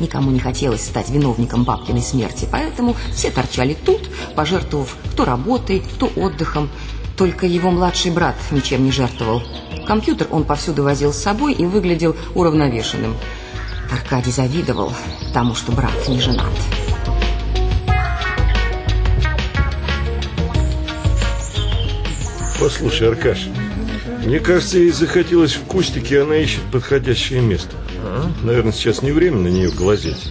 Никому не хотелось стать виновником бабкиной смерти, поэтому все торчали тут, пожертвовав кто работой, кто отдыхом. Только его младший брат ничем не жертвовал. Компьютер он повсюду возил с собой и выглядел уравновешенным. Аркадий завидовал тому, что брат не женат. Послушай, Аркаш, мне кажется, ей захотелось в кустике, она ищет подходящее место. Наверное, сейчас не время на нее глазеть.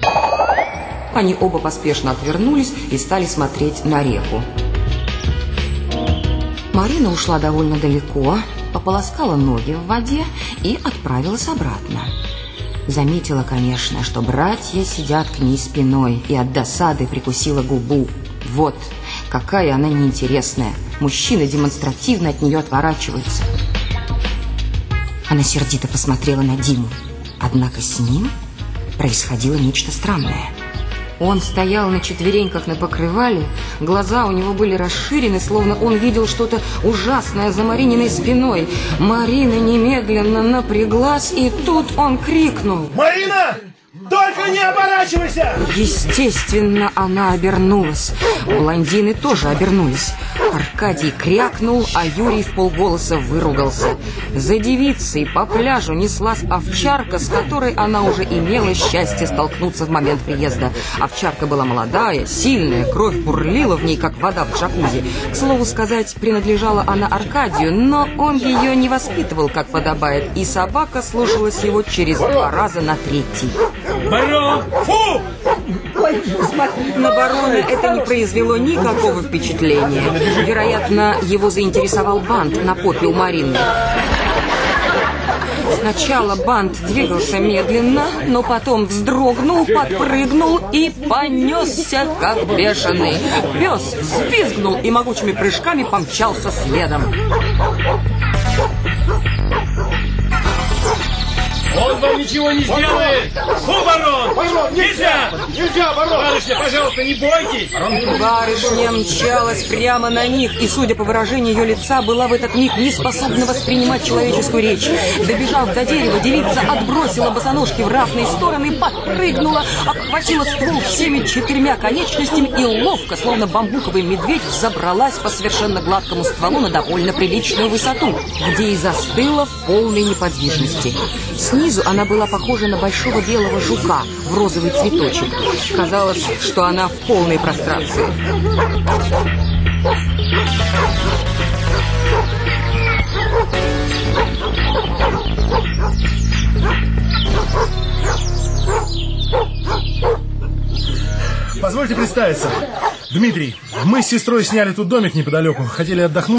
Они оба поспешно отвернулись и стали смотреть на реку. Марина ушла довольно далеко, пополоскала ноги в воде и отправилась обратно. Заметила, конечно, что братья сидят к ней спиной и от досады прикусила губу. Вот, какая она неинтересная. Мужчины демонстративно от нее отворачиваются. Она сердито посмотрела на Диму. Однако с ним происходило нечто странное. Он стоял на четвереньках на покрывале, глаза у него были расширены, словно он видел что-то ужасное за Марининой спиной. Марина немедленно напряглась, и тут он крикнул. «Марина!» Только не оборачивайся! Естественно, она обернулась. Блондины тоже обернулись. Аркадий крякнул, а Юрий в полголоса выругался. За девицей по пляжу неслась овчарка, с которой она уже имела счастье столкнуться в момент приезда. Овчарка была молодая, сильная, кровь бурлила в ней, как вода в джакузи. К слову сказать, принадлежала она Аркадию, но он ее не воспитывал, как подобает, и собака слушалась его через два раза на третий. Барон! На барона это не произвело никакого впечатления. Вероятно, его заинтересовал бант на попе у Марины. Сначала бант двигался медленно, но потом вздрогнул, подпрыгнул и понесся, как бешеный. Пес взвизгнул и могучими прыжками помчался следом. Он вам ничего не сделает! Нельзя! Нельзя, барон! Барышня, пожалуйста, не бойтесь! Барышня мчалась прямо на них, и, судя по выражению ее лица, была в этот миг не способна воспринимать человеческую речь. Добежав до дерева, девица отбросила босоножки в разные стороны, подпрыгнула, обхватила ствол всеми четырьмя конечностями и ловко, словно бамбуковый медведь, забралась по совершенно гладкому стволу на довольно приличную высоту, где и застыла в полной неподвижности. Снизу она была похожа на большого белого жука в розовый цветочек. Казалось, что она в полной прострации. Позвольте представиться. Дмитрий, мы с сестрой сняли тут домик неподалеку. Хотели отдохнуть.